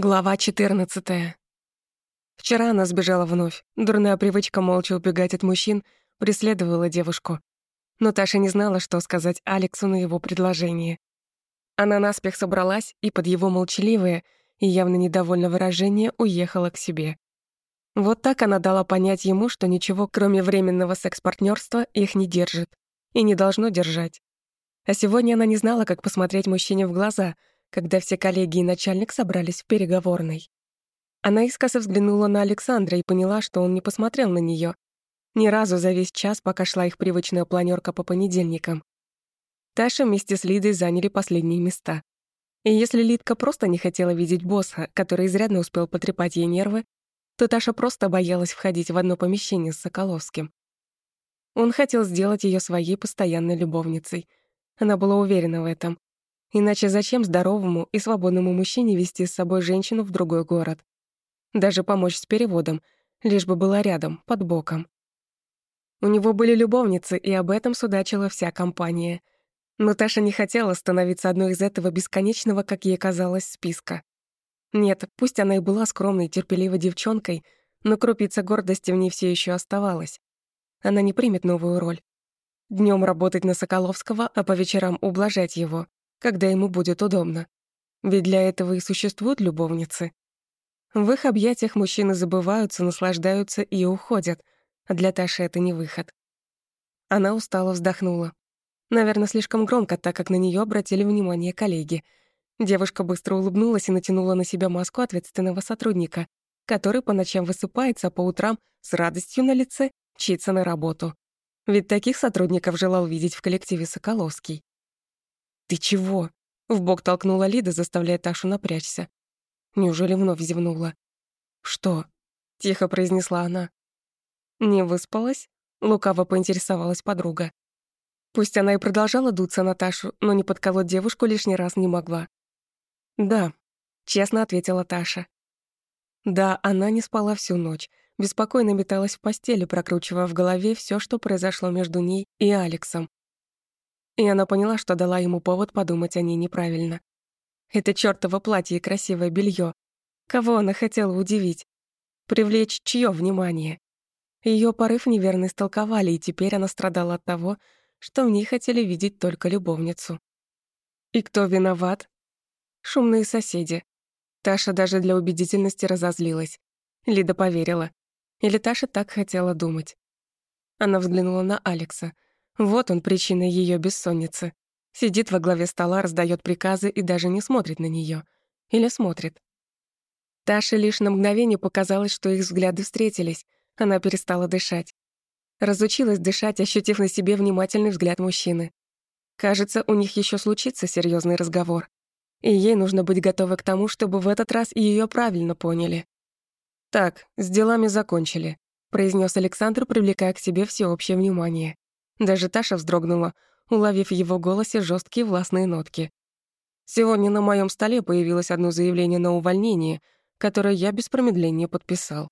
Глава 14. Вчера она сбежала вновь. Дурная привычка молча убегать от мужчин преследовала девушку. Но Таша не знала, что сказать Алексу на его предложение. Она наспех собралась и под его молчаливое и явно недовольное выражение уехала к себе. Вот так она дала понять ему, что ничего, кроме временного секс-партнёрства, их не держит. И не должно держать. А сегодня она не знала, как посмотреть мужчине в глаза — когда все коллеги и начальник собрались в переговорной. Она искоса взглянула на Александра и поняла, что он не посмотрел на нее ни разу за весь час, пока шла их привычная планерка по понедельникам. Таша вместе с Лидой заняли последние места. И если Лидка просто не хотела видеть босса, который изрядно успел потрепать ей нервы, то Таша просто боялась входить в одно помещение с Соколовским. Он хотел сделать ее своей постоянной любовницей. Она была уверена в этом. Иначе зачем здоровому и свободному мужчине вести с собой женщину в другой город? Даже помочь с переводом, лишь бы была рядом, под боком. У него были любовницы, и об этом судачила вся компания. Но Таша не хотела становиться одной из этого бесконечного, как ей казалось, списка. Нет, пусть она и была скромной, терпеливой девчонкой, но крупица гордости в ней все еще оставалась. Она не примет новую роль. Днем работать на Соколовского, а по вечерам ублажать его когда ему будет удобно. Ведь для этого и существуют любовницы. В их объятиях мужчины забываются, наслаждаются и уходят, а для Таши это не выход. Она устало вздохнула. Наверное, слишком громко, так как на нее обратили внимание коллеги. Девушка быстро улыбнулась и натянула на себя маску ответственного сотрудника, который по ночам высыпается, а по утрам с радостью на лице мчится на работу. Ведь таких сотрудников желал видеть в коллективе Соколовский. «Ты чего?» — в бок толкнула Лида, заставляя Ташу напрячься. Неужели вновь зевнула? «Что?» — тихо произнесла она. «Не выспалась?» — лукаво поинтересовалась подруга. Пусть она и продолжала дуться на Ташу, но не подколоть девушку лишний раз не могла. «Да», — честно ответила Таша. Да, она не спала всю ночь, беспокойно металась в постели, прокручивая в голове все, что произошло между ней и Алексом, и она поняла, что дала ему повод подумать о ней неправильно. Это чёртово платье и красивое белье. Кого она хотела удивить? Привлечь чье внимание? Ее порыв неверно истолковали, и теперь она страдала от того, что в ней хотели видеть только любовницу. И кто виноват? Шумные соседи. Таша даже для убедительности разозлилась. Лида поверила. Или Таша так хотела думать. Она взглянула на Алекса — вот он, причина ее бессонницы. Сидит во главе стола, раздает приказы и даже не смотрит на нее. Или смотрит. Таше лишь на мгновение показалось, что их взгляды встретились. Она перестала дышать. Разучилась дышать, ощутив на себе внимательный взгляд мужчины. Кажется, у них еще случится серьезный разговор. И ей нужно быть готовой к тому, чтобы в этот раз ее правильно поняли. «Так, с делами закончили», — произнес Александр, привлекая к себе всеобщее внимание. Даже Таша вздрогнула, уловив в его голосе жесткие властные нотки. Сегодня на моем столе появилось одно заявление на увольнение, которое я без промедления подписал.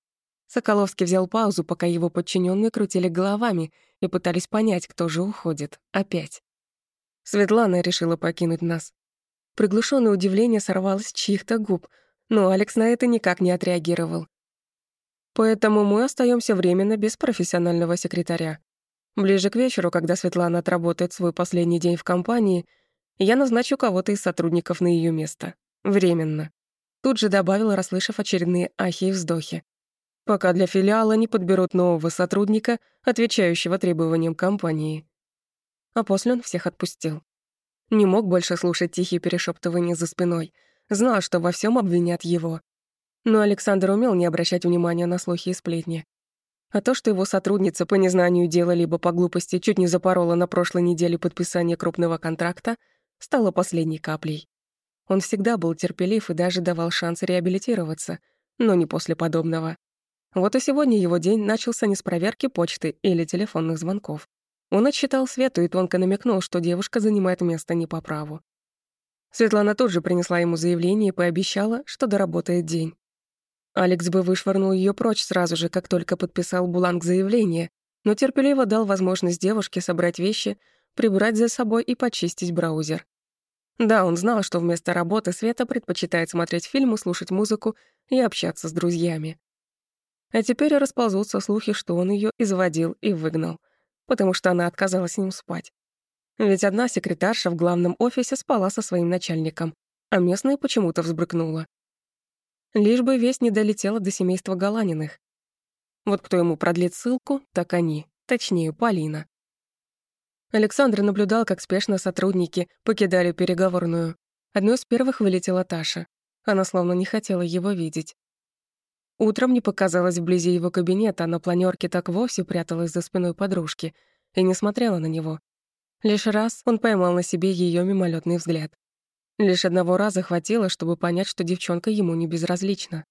Соколовский взял паузу, пока его подчиненные крутили головами и пытались понять, кто же уходит. Опять. Светлана решила покинуть нас. Приглушенное удивление сорвалось с чьих-то губ, но Алекс на это никак не отреагировал. Поэтому мы остаемся временно без профессионального секретаря. Ближе к вечеру, когда Светлана отработает свой последний день в компании, я назначу кого-то из сотрудников на ее место. Временно. Тут же добавила, расслышав очередные ахи и вздохи. Пока для филиала не подберут нового сотрудника, отвечающего требованиям компании. А после он всех отпустил. Не мог больше слушать тихие перешептывания за спиной. Знал, что во всем обвинят его. Но Александр умел не обращать внимания на слухи и сплетни. А то, что его сотрудница по незнанию дела либо по глупости чуть не запорола на прошлой неделе подписание крупного контракта, стало последней каплей. Он всегда был терпелив и даже давал шанс реабилитироваться, но не после подобного. Вот и сегодня его день начался не с проверки почты или телефонных звонков. Он отсчитал Свету и тонко намекнул, что девушка занимает место не по праву. Светлана тут же принесла ему заявление и пообещала, что доработает день. Алекс бы вышвырнул ее прочь сразу же, как только подписал бланк заявления, но терпеливо дал возможность девушке собрать вещи, прибрать за собой и почистить браузер. Да, он знал, что вместо работы Света предпочитает смотреть фильмы, слушать музыку и общаться с друзьями. А теперь расползутся слухи, что он ее изводил и выгнал, потому что она отказалась с ним спать. Ведь одна секретарша в главном офисе спала со своим начальником, а местная почему-то взбрыкнула. Лишь бы весть не долетела до семейства Галаниных. Вот кто ему продлит ссылку, так они, точнее, Полина. Александр наблюдал, как спешно сотрудники покидали переговорную. Одной из первых вылетела Таша. Она словно не хотела его видеть. Утром не показалась вблизи его кабинета, а на планёрке так вовсе пряталась за спиной подружки и не смотрела на него. Лишь раз он поймал на себе её мимолетный взгляд. Лишь одного раза хватило, чтобы понять, что девчонка ему не безразлична.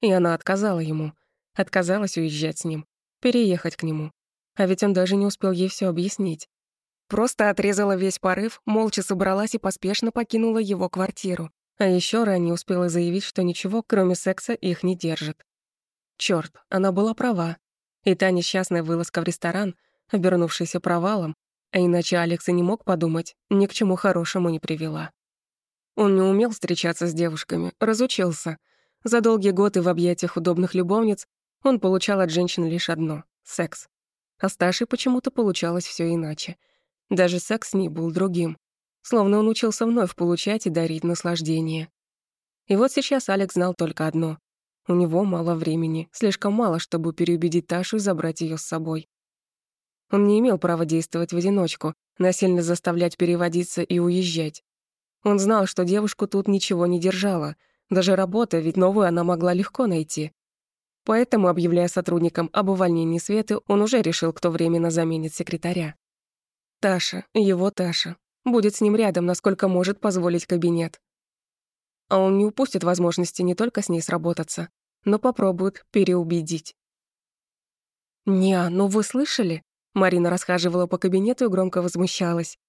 И она отказала ему. Отказалась уезжать с ним, переехать к нему. А ведь он даже не успел ей всё объяснить. Просто отрезала весь порыв, молча собралась и поспешно покинула его квартиру. А еще ранее успела заявить, что ничего, кроме секса, их не держит. Чёрт, она была права. И та несчастная вылазка в ресторан, обернувшаяся провалом, а иначе Алекс и не мог подумать, ни к чему хорошему не привела. Он не умел встречаться с девушками, разучился. За долгие годы в объятиях удобных любовниц он получал от женщин лишь одно — секс. А с почему-то получалось все иначе — даже секс с ней был другим. Словно он учился вновь получать и дарить наслаждение. И вот сейчас Алекс знал только одно. У него мало времени, слишком мало, чтобы переубедить Ташу и забрать ее с собой. Он не имел права действовать в одиночку, насильно заставлять переводиться и уезжать. Он знал, что девушку тут ничего не держало, даже работа, ведь новую она могла легко найти. Поэтому, объявляя сотрудникам об увольнении Светы, он уже решил, кто временно заменит секретаря. Таша, его Таша. Будет с ним рядом, насколько может позволить кабинет. А он не упустит возможности не только с ней сработаться, но попробует переубедить. «Не, ну вы слышали?» Марина расхаживала по кабинету и громко возмущалась.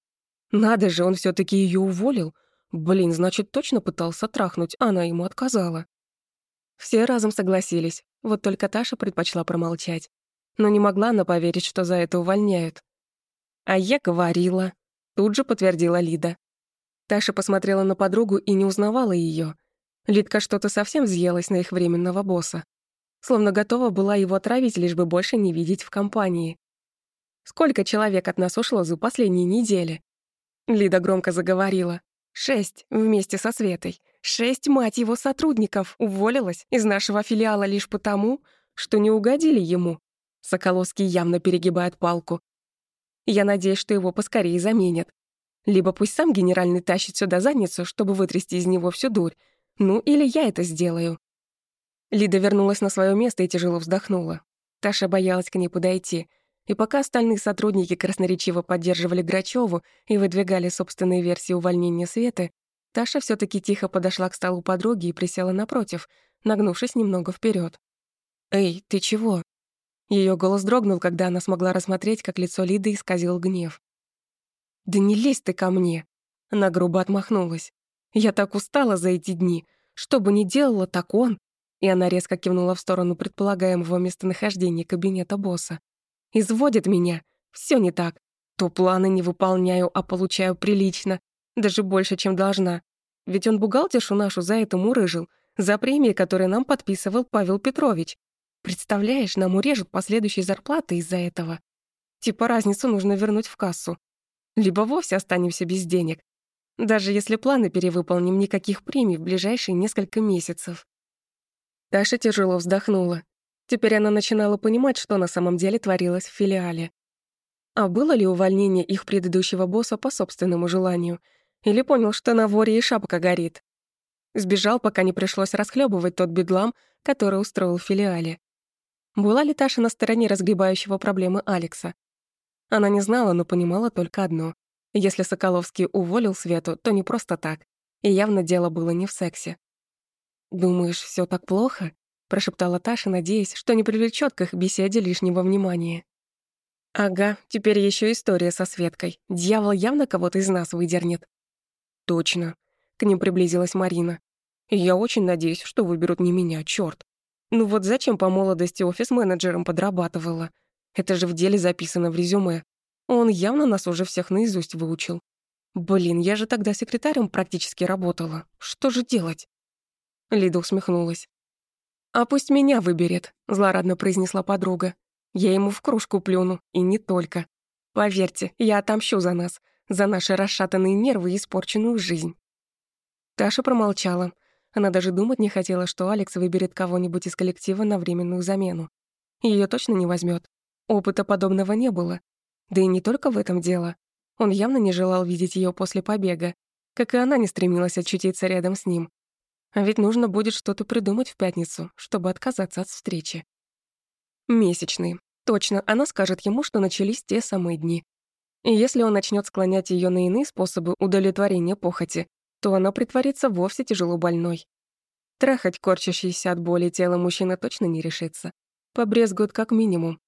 «Надо же, он все таки ее уволил. Блин, значит, точно пытался трахнуть, а она ему отказала». Все разом согласились, вот только Таша предпочла промолчать. Но не могла она поверить, что за это увольняют. «А я говорила», — тут же подтвердила Лида. Таша посмотрела на подругу и не узнавала ее. Лидка что-то совсем взъелась на их временного босса. Словно готова была его отравить, лишь бы больше не видеть в компании. «Сколько человек от нас ушло за последние недели?» Лида громко заговорила. «Шесть вместе со Светой. Шесть, мать его, сотрудников уволилась из нашего филиала лишь потому, что не угодили ему». Соколовский явно перегибает палку. Я надеюсь, что его поскорее заменят. Либо пусть сам генеральный тащит сюда задницу, чтобы вытрясти из него всю дурь. Ну, или я это сделаю. Лида вернулась на свое место и тяжело вздохнула. Таша боялась к ней подойти. И пока остальные сотрудники красноречиво поддерживали Грачеву и выдвигали собственные версии увольнения Светы, Таша все таки тихо подошла к столу подруги и присела напротив, нагнувшись немного вперед. «Эй, ты чего?» Ее голос дрогнул, когда она смогла рассмотреть, как лицо Лиды исказил гнев. «Да не лезь ты ко мне!» Она грубо отмахнулась. «Я так устала за эти дни. Что бы ни делала, так он...» И она резко кивнула в сторону предполагаемого местонахождения кабинета босса. «Изводит меня. Все не так. То планы не выполняю, а получаю прилично. Даже больше, чем должна. Ведь он бухгалтершу нашу за это мурыжил. За премии, которые нам подписывал Павел Петрович. Представляешь, нам урежут последующие зарплаты из-за этого. Типа разницу нужно вернуть в кассу. Либо вовсе останемся без денег. Даже если планы перевыполним, никаких премий в ближайшие несколько месяцев. Таша тяжело вздохнула. Теперь она начинала понимать, что на самом деле творилось в филиале. А было ли увольнение их предыдущего босса по собственному желанию? Или понял, что на воре и шапка горит? Сбежал, пока не пришлось расхлебывать тот бедлам, который устроил в филиале. Была ли Таша на стороне разгребающего проблемы Алекса? Она не знала, но понимала только одно. Если Соколовский уволил Свету, то не просто так. И явно дело было не в сексе. «Думаешь, все так плохо?» — прошептала Таша, надеясь, что не привлечет к их беседе лишнего внимания. «Ага, теперь еще история со Светкой. Дьявол явно кого-то из нас выдернет». «Точно», — к ним приблизилась Марина. «Я очень надеюсь, что выберут не меня, черт. Ну вот зачем по молодости офис-менеджером подрабатывала? Это же в деле записано в резюме. Он явно нас уже всех наизусть выучил. Блин, я же тогда секретарем практически работала. Что же делать? Лида усмехнулась. «А пусть меня выберет», — злорадно произнесла подруга. «Я ему в кружку плюну, и не только. Поверьте, я отомщу за нас, за наши расшатанные нервы и испорченную жизнь». Таша промолчала. Она даже думать не хотела, что Алекс выберет кого-нибудь из коллектива на временную замену. Ее точно не возьмет. Опыта подобного не было. Да и не только в этом дело. Он явно не желал видеть ее после побега, как и она не стремилась очутиться рядом с ним. А ведь нужно будет что-то придумать в пятницу, чтобы отказаться от встречи. Месячные. Точно, она скажет ему, что начались те самые дни. И если он начнет склонять ее на иные способы удовлетворения похоти, то она притворится вовсе тяжело больной. Трахать корчащийся от боли тело мужчина точно не решится. Побрезгует как минимум.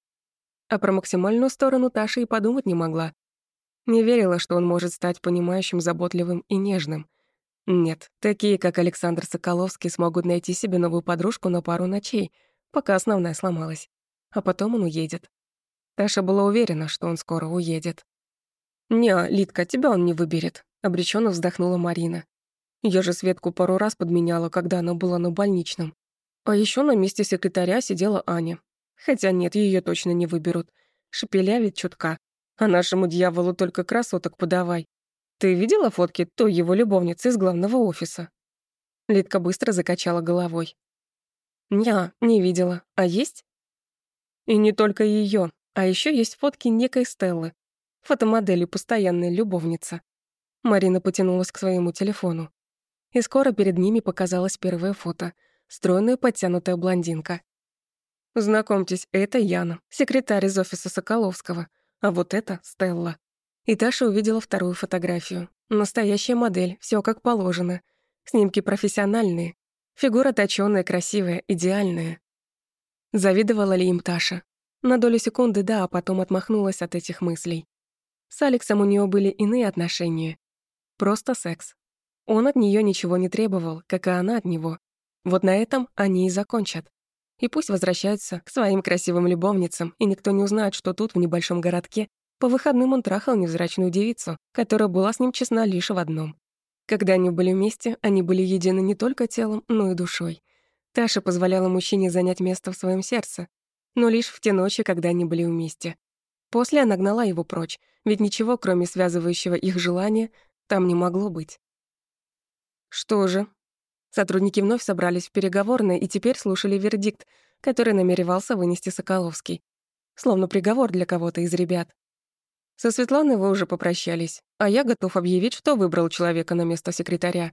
А про максимальную сторону Таша и подумать не могла. Не верила, что он может стать понимающим, заботливым и нежным. Нет, такие, как Александр Соколовский, смогут найти себе новую подружку на пару ночей, пока основная сломалась. А потом он уедет. Таша была уверена, что он скоро уедет. «Не, Литка, тебя он не выберет», — обреченно вздохнула Марина. Я же Светку пару раз подменяла, когда она была на больничном. А еще на месте секретаря сидела Аня. Хотя нет, ее точно не выберут. Шепелявит чутка. А нашему дьяволу только красоток подавай. Ты видела фотки той его любовницы из главного офиса? Литка быстро закачала головой. «Ня, не видела. А есть?» И не только ее, а еще есть фотки некой Стеллы, фотомодели постоянная любовница. Марина потянулась к своему телефону. И скоро перед ними показалось первое фото. Стройная подтянутая блондинка. Знакомьтесь, это Яна, секретарь из офиса Соколовского. А вот это Стелла. И Таша увидела вторую фотографию. Настоящая модель, все как положено. Снимки профессиональные. Фигура точёная, красивая, идеальная. Завидовала ли им Таша? На долю секунды да, а потом отмахнулась от этих мыслей. С Алексом у нее были иные отношения. Просто секс. Он от нее ничего не требовал, как и она от него. Вот на этом они и закончат. И пусть возвращаются к своим красивым любовницам, и никто не узнает, что тут, в небольшом городке, по выходным он трахал невзрачную девицу, которая была с ним честна лишь в одном. Когда они были вместе, они были едины не только телом, но и душой. Таша позволяла мужчине занять место в своем сердце, но лишь в те ночи, когда они были вместе. После она гнала его прочь, ведь ничего, кроме связывающего их желания, там не могло быть. Что же, Сотрудники вновь собрались в переговорной и теперь слушали вердикт, который намеревался вынести Соколовский. Словно приговор для кого-то из ребят. Со Светланой вы уже попрощались, а я готов объявить, что выбрал человека на место секретаря.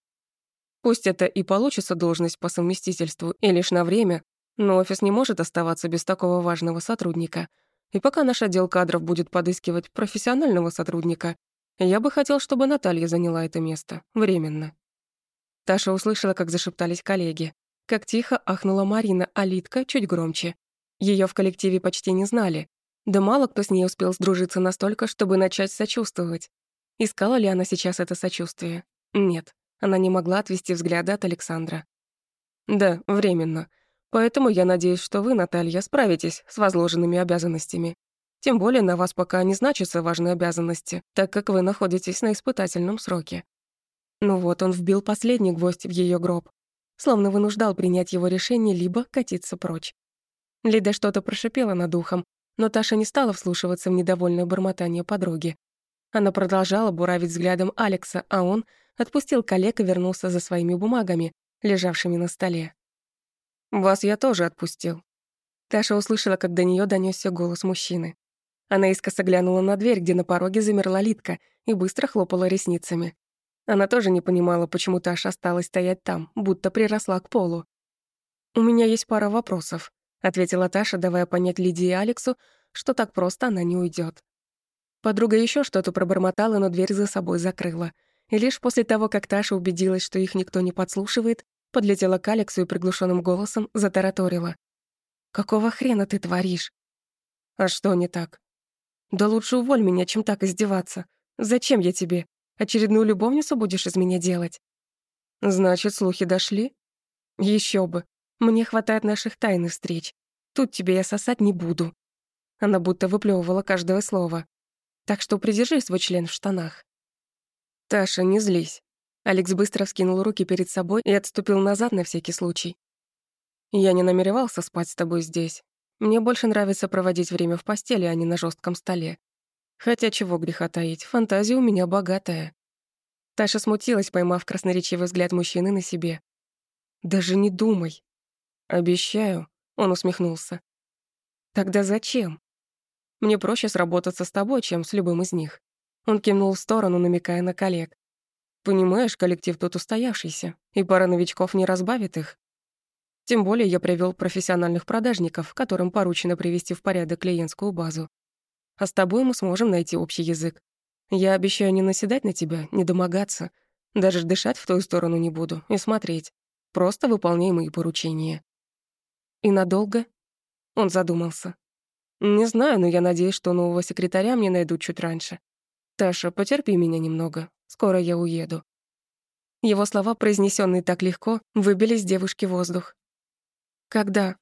Пусть это и получится должность по совместительству, и лишь на время, но офис не может оставаться без такого важного сотрудника. И пока наш отдел кадров будет подыскивать профессионального сотрудника, я бы хотел, чтобы Наталья заняла это место. Временно. Таша услышала, как зашептались коллеги. Как тихо ахнула Марина, а Литка чуть громче. Ее в коллективе почти не знали. Да мало кто с ней успел сдружиться настолько, чтобы начать сочувствовать. Искала ли она сейчас это сочувствие? Нет, она не могла отвести взгляда от Александра. «Да, временно. Поэтому я надеюсь, что вы, Наталья, справитесь с возложенными обязанностями. Тем более на вас пока не значатся важные обязанности, так как вы находитесь на испытательном сроке. Ну вот, он вбил последний гвоздь в ее гроб, словно вынуждал принять его решение либо катиться прочь. Лида что-то прошипела над ухом, но Таша не стала вслушиваться в недовольное бормотание подруги. Она продолжала буравить взглядом Алекса, а он отпустил коллег и вернулся за своими бумагами, лежавшими на столе. «Вас я тоже отпустил». Таша услышала, как до нее донесся голос мужчины. Она искоса глянула на дверь, где на пороге замерла Литка, и быстро хлопала ресницами. Она тоже не понимала, почему Таша осталась стоять там, будто приросла к полу. «У меня есть пара вопросов», — ответила Таша, давая понять Лидии и Алексу, что так просто она не уйдет. Подруга еще что-то пробормотала, но дверь за собой закрыла. И лишь после того, как Таша убедилась, что их никто не подслушивает, подлетела к Алексу и приглушенным голосом затараторила. «Какого хрена ты творишь?» «А что не так?» «Да лучше уволь меня, чем так издеваться. Зачем я тебе? Очередную любовницу будешь из меня делать? Значит, слухи дошли? Еще бы. Мне хватает наших тайных встреч. Тут тебе я сосать не буду. Она будто выплевывала каждое слово. Так что придержи свой член в штанах. Таша, не злись. Алекс быстро вскинул руки перед собой и отступил назад на всякий случай. Я не намеревался спать с тобой здесь. Мне больше нравится проводить время в постели, а не на жестком столе. Хотя чего греха таить, фантазия у меня богатая. Таша смутилась, поймав красноречивый взгляд мужчины на себе. «Даже не думай». «Обещаю», — он усмехнулся. «Тогда зачем? Мне проще сработаться с тобой, чем с любым из них». Он кивнул в сторону, намекая на коллег. «Понимаешь, коллектив тут устоявшийся, и пара новичков не разбавит их. Тем более я привел профессиональных продажников, которым поручено привести в порядок клиентскую базу. А с тобой мы сможем найти общий язык. Я обещаю не наседать на тебя, не домогаться. Даже дышать в твою сторону не буду и смотреть. Просто выполняй мои поручения». «И надолго?» Он задумался. «Не знаю, но я надеюсь, что нового секретаря мне найдут чуть раньше. Таша, потерпи меня немного. Скоро я уеду». Его слова, произнесенные так легко, выбили с девушки воздух. «Когда?»